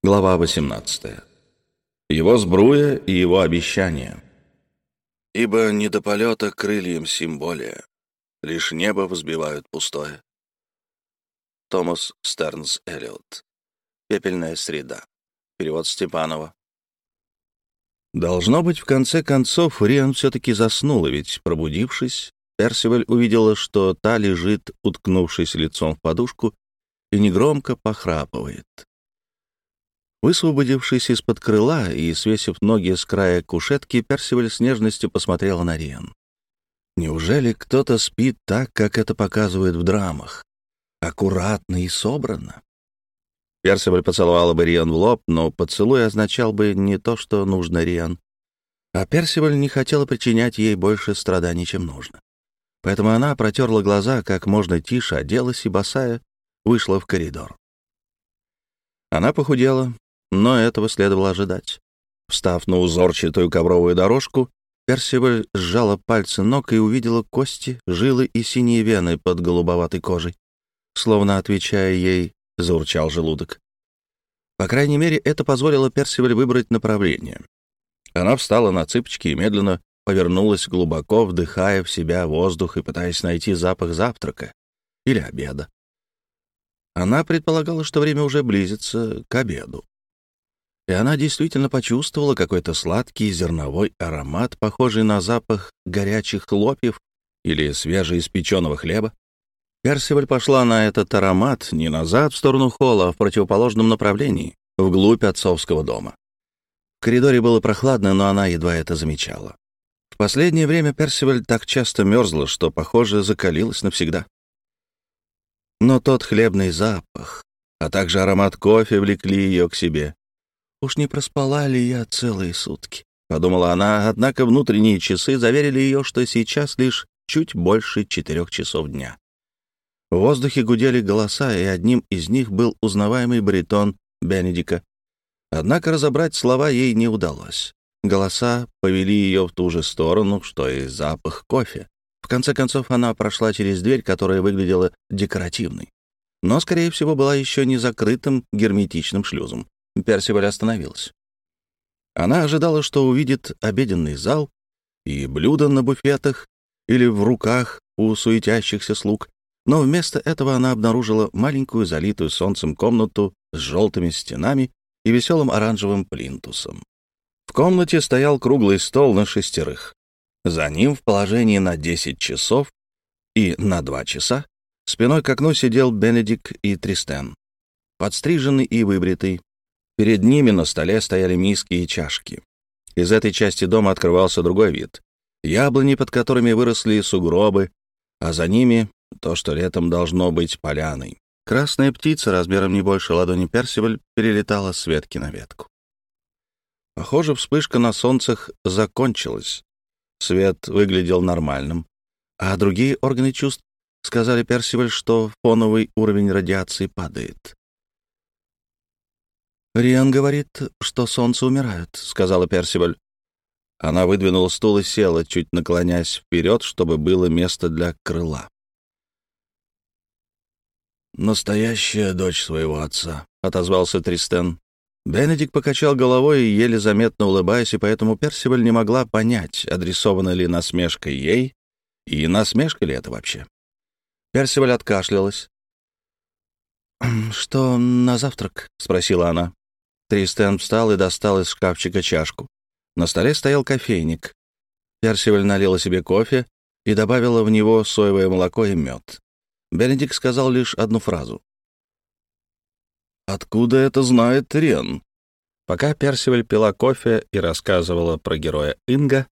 Глава 18. Его сбруя и его обещания. «Ибо не до полета крыльям символия, лишь небо взбивают пустое». Томас Стернс Эллиот. «Пепельная среда». Перевод Степанова. Должно быть, в конце концов, Риан все-таки заснула, ведь, пробудившись, Персиваль увидела, что та лежит, уткнувшись лицом в подушку, и негромко похрапывает. Высвободившись из-под крыла и свесив ноги с края кушетки, Персиваль с нежностью посмотрела на Риан. Неужели кто-то спит так, как это показывают в драмах? Аккуратно и собрано. Персиваль поцеловала бы Риан в лоб, но поцелуй означал бы не то, что нужно Риан. А Персиваль не хотела причинять ей больше страданий, чем нужно. Поэтому она протерла глаза как можно тише, оделась и, босая, вышла в коридор. Она похудела, но этого следовало ожидать. Встав на узорчатую ковровую дорожку, Персиваль сжала пальцы ног и увидела кости, жилы и синие вены под голубоватой кожей. Словно отвечая ей, заурчал желудок. По крайней мере, это позволило Персиваль выбрать направление. Она встала на цыпочки и медленно повернулась глубоко, вдыхая в себя воздух и пытаясь найти запах завтрака или обеда. Она предполагала, что время уже близится к обеду. И она действительно почувствовала какой-то сладкий зерновой аромат, похожий на запах горячих хлопьев или свежеиспеченного хлеба. Персиваль пошла на этот аромат не назад в сторону холла, а в противоположном направлении, вглубь отцовского дома. В коридоре было прохладно, но она едва это замечала последнее время Персиваль так часто мерзла, что, похоже, закалилась навсегда. Но тот хлебный запах, а также аромат кофе влекли ее к себе. «Уж не проспала ли я целые сутки?» — подумала она, однако внутренние часы заверили ее, что сейчас лишь чуть больше четырех часов дня. В воздухе гудели голоса, и одним из них был узнаваемый баритон Бенедика. Однако разобрать слова ей не удалось. Голоса повели ее в ту же сторону, что и запах кофе. В конце концов, она прошла через дверь, которая выглядела декоративной. Но, скорее всего, была еще не закрытым герметичным шлюзом. Персиваль остановилась. Она ожидала, что увидит обеденный зал и блюда на буфетах или в руках у суетящихся слуг, но вместо этого она обнаружила маленькую залитую солнцем комнату с желтыми стенами и веселым оранжевым плинтусом. В комнате стоял круглый стол на шестерых. За ним в положении на 10 часов и на 2 часа спиной к окну сидел Бенедик и Тристен, подстриженный и выбритый. Перед ними на столе стояли миски и чашки. Из этой части дома открывался другой вид. Яблони, под которыми выросли сугробы, а за ними то, что летом должно быть поляной. Красная птица размером не больше ладони Персиваль перелетала с ветки на ветку. Похоже, вспышка на солнцах закончилась. Свет выглядел нормальным. А другие органы чувств сказали Персиваль, что фоновый уровень радиации падает. «Риан говорит, что солнце умирают», — сказала Персиваль. Она выдвинула стул и села, чуть наклоняясь вперед, чтобы было место для крыла. «Настоящая дочь своего отца», — отозвался Тристен. Бенедикт покачал головой, еле заметно улыбаясь, и поэтому Персиваль не могла понять, адресована ли насмешка ей, и насмешка ли это вообще. Персиваль откашлялась. «Что на завтрак?» — спросила она. Тристен встал и достал из шкафчика чашку. На столе стоял кофейник. Персиваль налила себе кофе и добавила в него соевое молоко и мед. Бенедикт сказал лишь одну фразу. Откуда это знает Рен? Пока Персиваль пила кофе и рассказывала про героя Инга,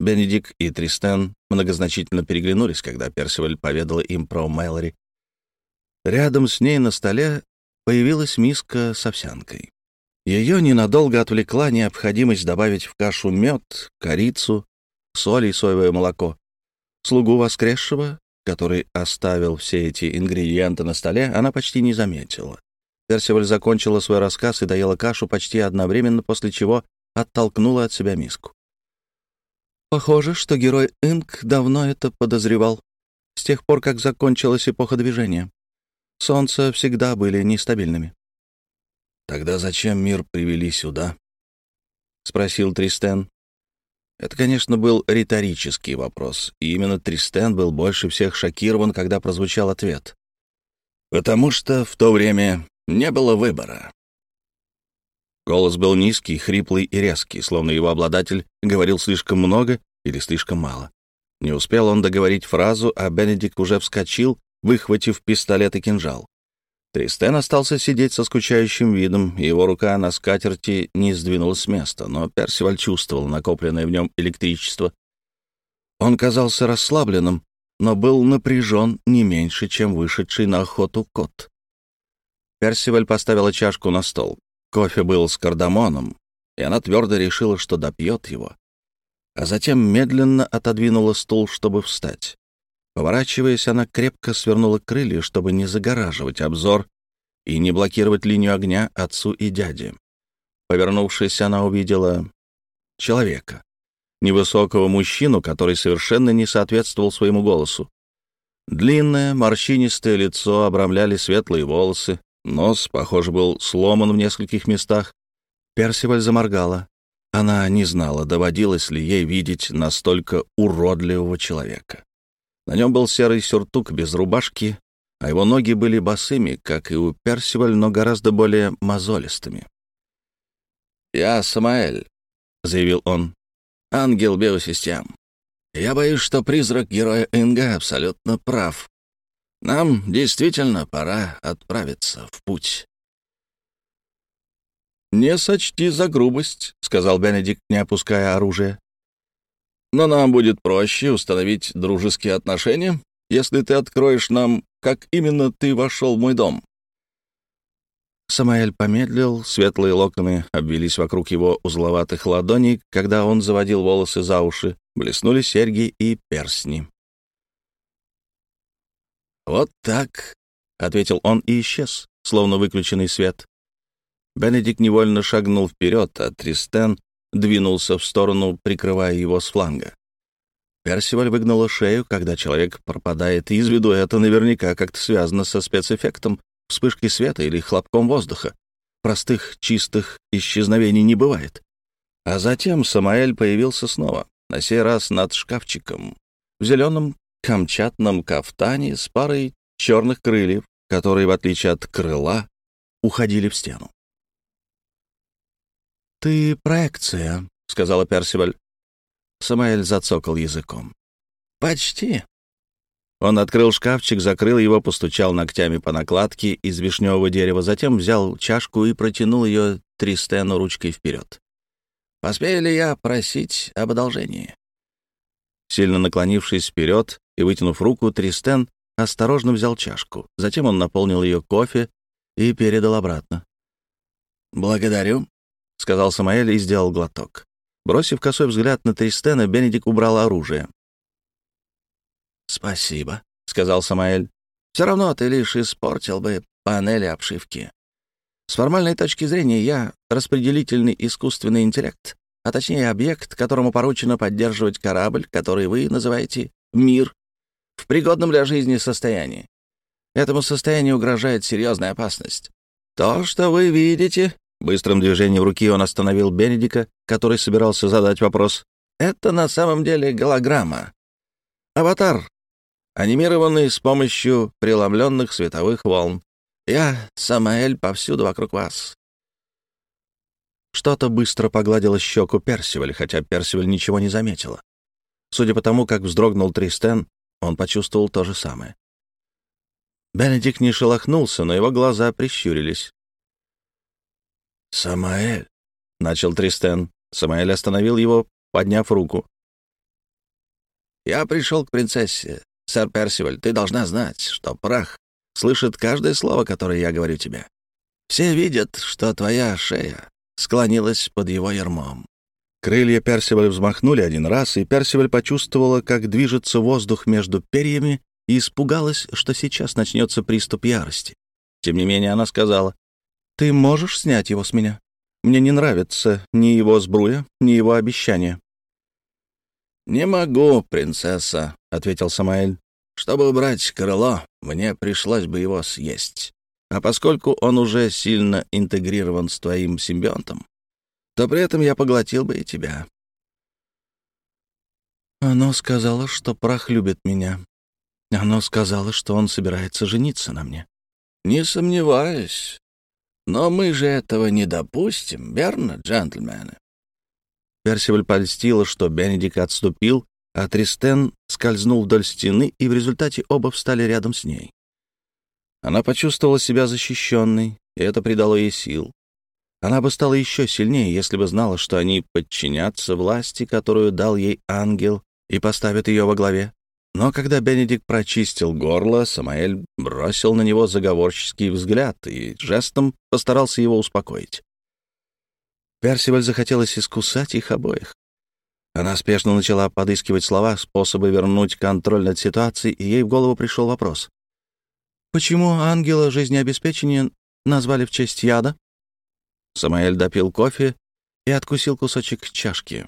Бенедик и Тристен многозначительно переглянулись, когда Персиваль поведала им про Мэлори. Рядом с ней на столе появилась миска с овсянкой. Ее ненадолго отвлекла необходимость добавить в кашу мед, корицу, соль и соевое молоко. Слугу воскресшего, который оставил все эти ингредиенты на столе, она почти не заметила. Персиваль закончила свой рассказ и доела кашу почти одновременно, после чего оттолкнула от себя миску. Похоже, что герой Инк давно это подозревал, с тех пор, как закончилась эпоха движения. Солнца всегда были нестабильными. «Тогда зачем мир привели сюда?» — спросил Тристен. Это, конечно, был риторический вопрос, и именно Тристен был больше всех шокирован, когда прозвучал ответ. «Потому что в то время не было выбора». Голос был низкий, хриплый и резкий, словно его обладатель говорил слишком много или слишком мало. Не успел он договорить фразу, а Бенедикт уже вскочил, выхватив пистолет и кинжал. Тристен остался сидеть со скучающим видом, его рука на скатерти не сдвинулась с места, но Персиваль чувствовал накопленное в нем электричество. Он казался расслабленным, но был напряжен не меньше, чем вышедший на охоту кот. Персиваль поставила чашку на стол. Кофе был с кардамоном, и она твердо решила, что допьет его. А затем медленно отодвинула стул, чтобы встать. Поворачиваясь, она крепко свернула крылья, чтобы не загораживать обзор и не блокировать линию огня отцу и дяде. Повернувшись, она увидела человека, невысокого мужчину, который совершенно не соответствовал своему голосу. Длинное, морщинистое лицо обрамляли светлые волосы, нос, похоже, был сломан в нескольких местах. Персиваль заморгала. Она не знала, доводилось ли ей видеть настолько уродливого человека. На нем был серый сюртук без рубашки, а его ноги были босыми, как и у Персиваль, но гораздо более мозолистыми. «Я Самаэль», — заявил он, — «ангел биосистем. Я боюсь, что призрак героя Инга абсолютно прав. Нам действительно пора отправиться в путь». «Не сочти за грубость», — сказал Бенедикт, не опуская оружие. Но нам будет проще установить дружеские отношения, если ты откроешь нам, как именно ты вошел в мой дом». Самаэль помедлил, светлые локоны обвелись вокруг его узловатых ладоней, когда он заводил волосы за уши, блеснули серьги и перстни. «Вот так», — ответил он и исчез, словно выключенный свет. Бенедикт невольно шагнул вперед, а Тристен двинулся в сторону, прикрывая его с фланга. Персиваль выгнула шею, когда человек пропадает из виду. Это наверняка как-то связано со спецэффектом вспышки света или хлопком воздуха. Простых, чистых исчезновений не бывает. А затем Самаэль появился снова, на сей раз над шкафчиком, в зеленом камчатном кафтане с парой черных крыльев, которые, в отличие от крыла, уходили в стену. «Ты проекция», — сказала Персиваль. Самаэль зацокал языком. «Почти». Он открыл шкафчик, закрыл его, постучал ногтями по накладке из вишневого дерева, затем взял чашку и протянул ее Тристену ручкой вперед. «Поспею ли я просить об одолжении?» Сильно наклонившись вперед и вытянув руку, Тристен осторожно взял чашку. Затем он наполнил ее кофе и передал обратно. «Благодарю», — сказал Самаэль и сделал глоток. Бросив косой взгляд на Тристена, Бенедик убрал оружие. «Спасибо», — сказал Самаэль. «Все равно ты лишь испортил бы панели обшивки. С формальной точки зрения я распределительный искусственный интеллект, а точнее объект, которому поручено поддерживать корабль, который вы называете «мир», в пригодном для жизни состоянии. Этому состоянию угрожает серьезная опасность. То, что вы видите, Быстрым движением руки он остановил Бенедика, который собирался задать вопрос. «Это на самом деле голограмма. Аватар, анимированный с помощью преломленных световых волн. Я, Самаэль, повсюду вокруг вас». Что-то быстро погладило щеку Персиваль, хотя Персиваль ничего не заметила. Судя по тому, как вздрогнул Тристен, он почувствовал то же самое. Бенедикт не шелохнулся, но его глаза прищурились. «Самаэль», — начал Тристен. Самаэль остановил его, подняв руку. «Я пришел к принцессе. Сэр Персиваль, ты должна знать, что прах слышит каждое слово, которое я говорю тебе. Все видят, что твоя шея склонилась под его ермом». Крылья Персиваль взмахнули один раз, и Персиваль почувствовала, как движется воздух между перьями, и испугалась, что сейчас начнется приступ ярости. Тем не менее она сказала, ты можешь снять его с меня? Мне не нравится ни его сбруя, ни его обещания». «Не могу, принцесса», — ответил Самаэль. «Чтобы убрать крыло, мне пришлось бы его съесть. А поскольку он уже сильно интегрирован с твоим симбионтом, то при этом я поглотил бы и тебя. Оно сказала, что прах любит меня. Оно сказала, что он собирается жениться на мне. Не сомневаюсь. Но мы же этого не допустим, верно, джентльмены? Персиваль польстила, что Бенедикт отступил, а Тристен скользнул вдоль стены, и в результате оба встали рядом с ней. Она почувствовала себя защищенной, и это придало ей сил. Она бы стала еще сильнее, если бы знала, что они подчинятся власти, которую дал ей ангел, и поставят ее во главе. Но когда Бенедикт прочистил горло, Самаэль бросил на него заговорческий взгляд и жестом постарался его успокоить. Персиваль захотелось искусать их обоих. Она спешно начала подыскивать слова, способы вернуть контроль над ситуацией, и ей в голову пришел вопрос. «Почему ангела жизнеобеспечения назвали в честь яда?» Самаэль допил кофе и откусил кусочек чашки.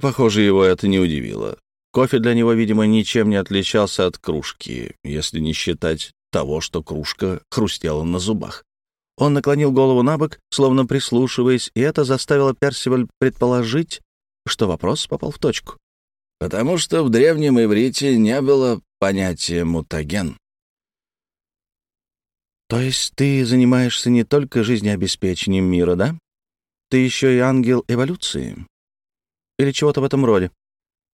Похоже, его это не удивило. Кофе для него, видимо, ничем не отличался от кружки, если не считать того, что кружка хрустела на зубах. Он наклонил голову на бок, словно прислушиваясь, и это заставило Персиваль предположить, что вопрос попал в точку. «Потому что в древнем иврите не было понятия «мутаген». «То есть ты занимаешься не только жизнеобеспечением мира, да? Ты еще и ангел эволюции? Или чего-то в этом роде?»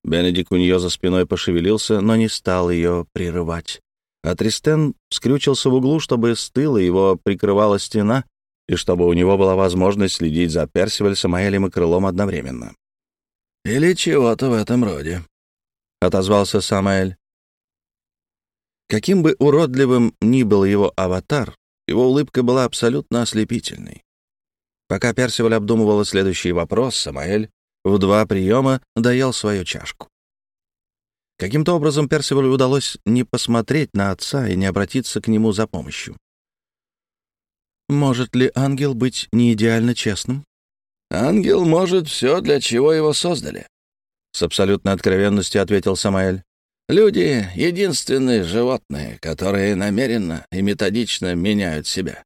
Бенедик у нее за спиной пошевелился, но не стал ее прерывать. А Тристен скрючился в углу, чтобы с тыла его прикрывала стена, и чтобы у него была возможность следить за Персиваль, Самаэлем и Крылом одновременно. «Или чего-то в этом роде», — отозвался Самаэль. Каким бы уродливым ни был его аватар, его улыбка была абсолютно ослепительной. Пока Персиваль обдумывала следующий вопрос, Самаэль в два приема доел свою чашку. Каким-то образом Персивалю удалось не посмотреть на отца и не обратиться к нему за помощью. Может ли ангел быть не идеально честным? Ангел может все, для чего его создали. С абсолютной откровенностью ответил Самаэль. Люди — единственные животные, которые намеренно и методично меняют себя.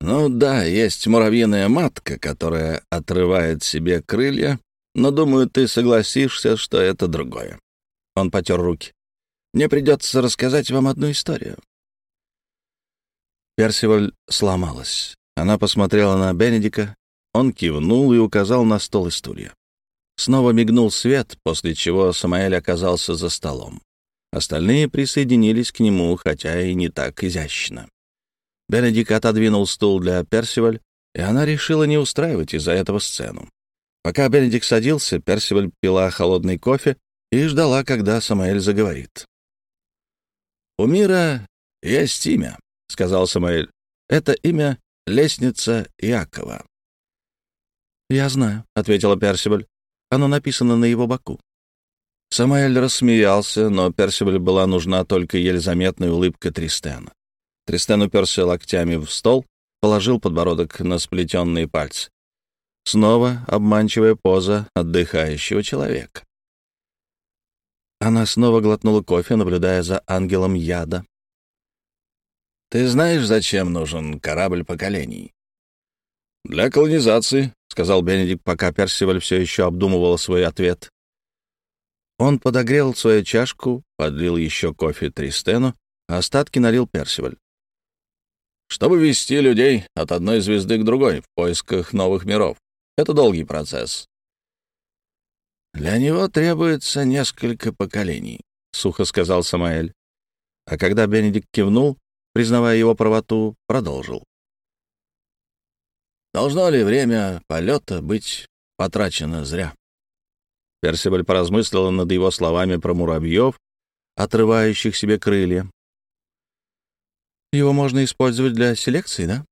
Ну да, есть муравьиная матка, которая отрывает себе крылья, но, думаю, ты согласишься, что это другое. Он потер руки. «Мне придется рассказать вам одну историю». Персиваль сломалась. Она посмотрела на Бенедика. Он кивнул и указал на стол и стулья. Снова мигнул свет, после чего Самаэль оказался за столом. Остальные присоединились к нему, хотя и не так изящно. Бенедик отодвинул стул для Персиваль, и она решила не устраивать из-за этого сцену. Пока Бенедик садился, Персиваль пила холодный кофе и ждала, когда Самаэль заговорит. «У мира есть имя», — сказал Самаэль. «Это имя — Лестница Якова». «Я знаю», — ответила Персибаль. «Оно написано на его боку». Самаэль рассмеялся, но Персибаль была нужна только еле заметная улыбка Тристена. Тристен уперся локтями в стол, положил подбородок на сплетенные пальцы. Снова обманчивая поза отдыхающего человека. Она снова глотнула кофе, наблюдая за ангелом яда. «Ты знаешь, зачем нужен корабль поколений?» «Для колонизации», — сказал Бенедикт, пока Персиваль все еще обдумывал свой ответ. Он подогрел свою чашку, подлил еще кофе Тристену, остатки налил Персиваль. «Чтобы вести людей от одной звезды к другой в поисках новых миров. Это долгий процесс. «Для него требуется несколько поколений», — сухо сказал Самаэль. А когда Бенедикт кивнул, признавая его правоту, продолжил. «Должно ли время полета быть потрачено зря?» Персибаль поразмыслила над его словами про муравьев, отрывающих себе крылья. «Его можно использовать для селекции, да?»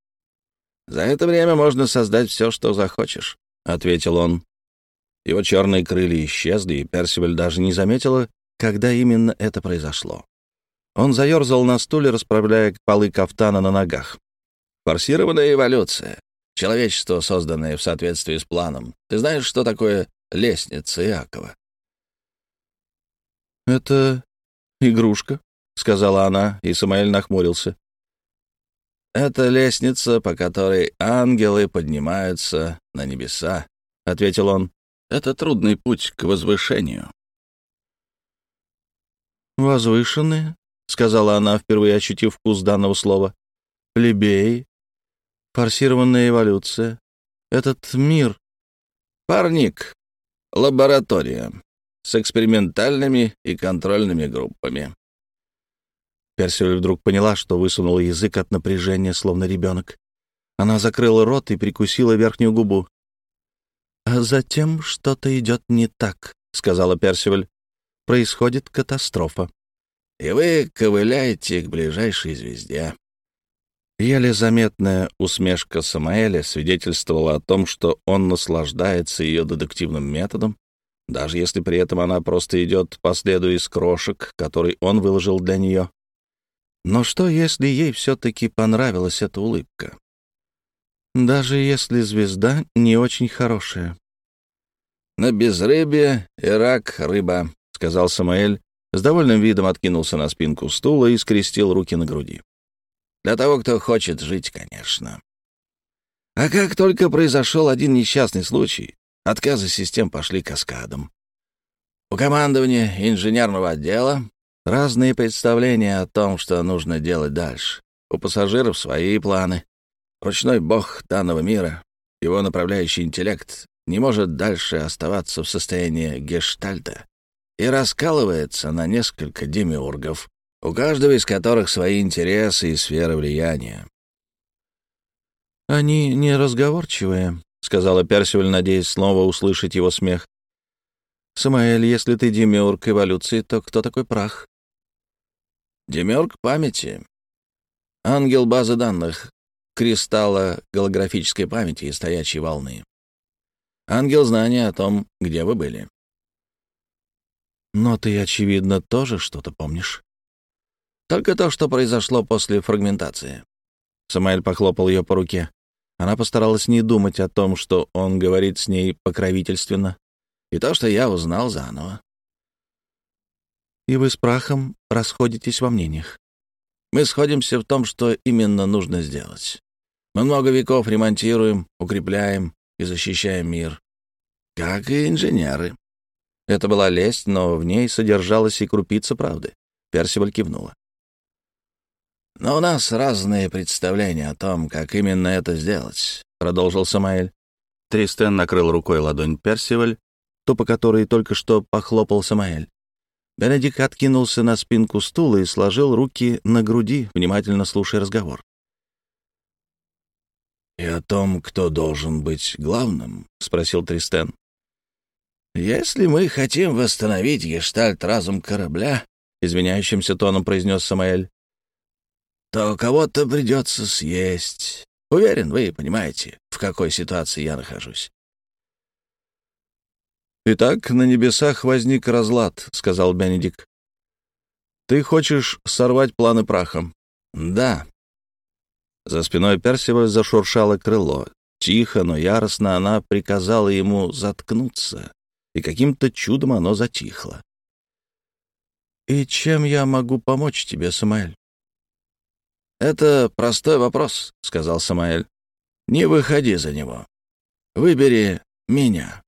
«За это время можно создать все, что захочешь», — ответил он. Его черные крылья исчезли, и Персиваль даже не заметила, когда именно это произошло. Он заерзал на стуле, расправляя полы кафтана на ногах. «Форсированная эволюция. Человечество, созданное в соответствии с планом. Ты знаешь, что такое лестница Иакова?» «Это игрушка», — сказала она, и Самаэль нахмурился. Это лестница, по которой ангелы поднимаются на небеса», — ответил он. «Это трудный путь к возвышению». «Возвышенные», — сказала она, впервые ощутив вкус данного слова. «Плебей, форсированная эволюция. Этот мир...» «Парник, лаборатория с экспериментальными и контрольными группами», Персиваль вдруг поняла, что высунула язык от напряжения, словно ребенок. Она закрыла рот и прикусила верхнюю губу. «А затем что-то идет не так», — сказала Персиваль. «Происходит катастрофа». «И вы ковыляете к ближайшей звезде». Еле заметная усмешка Самаэля свидетельствовала о том, что он наслаждается ее дедуктивным методом, даже если при этом она просто идет по следу из крошек, который он выложил для нее. Но что, если ей все-таки понравилась эта улыбка? Даже если звезда не очень хорошая. «На безрыбье и рак рыба», — сказал Самаэль, с довольным видом откинулся на спинку стула и скрестил руки на груди. «Для того, кто хочет жить, конечно». А как только произошел один несчастный случай, отказы систем пошли каскадом. У командования инженерного отдела Разные представления о том, что нужно делать дальше. У пассажиров свои планы. Ручной бог данного мира, его направляющий интеллект, не может дальше оставаться в состоянии гештальта и раскалывается на несколько демиургов, у каждого из которых свои интересы и сферы влияния. «Они неразговорчивые», — сказала Персиваль, надеясь снова услышать его смех. «Самаэль, если ты демиург эволюции, то кто такой прах?» Демерк памяти. Ангел базы данных кристалла голографической памяти и стоячей волны. Ангел знания о том, где вы были. Но ты, очевидно, тоже что-то помнишь. Только то, что произошло после фрагментации. Самаэль похлопал ее по руке. Она постаралась не думать о том, что он говорит с ней покровительственно, и то, что я узнал заново и вы с прахом расходитесь во мнениях. Мы сходимся в том, что именно нужно сделать. Мы много веков ремонтируем, укрепляем и защищаем мир. Как и инженеры. Это была лесть, но в ней содержалась и крупица правды. Персиваль кивнула. «Но у нас разные представления о том, как именно это сделать», — продолжил Самаэль. Тристен накрыл рукой ладонь Персиваль, то, по которой только что похлопал Самаэль. Бенедикт откинулся на спинку стула и сложил руки на груди, внимательно слушая разговор. «И о том, кто должен быть главным?» — спросил Тристен. «Если мы хотим восстановить гештальт разум корабля», — извиняющимся тоном произнес Самаэль, «то кого-то придется съесть. Уверен, вы понимаете, в какой ситуации я нахожусь. «Итак, на небесах возник разлад», — сказал Бенедикт. «Ты хочешь сорвать планы прахом?» «Да». За спиной Персиваль зашуршало крыло. Тихо, но яростно она приказала ему заткнуться, и каким-то чудом оно затихло. «И чем я могу помочь тебе, Самаэль?» «Это простой вопрос», — сказал Самаэль. «Не выходи за него. Выбери меня».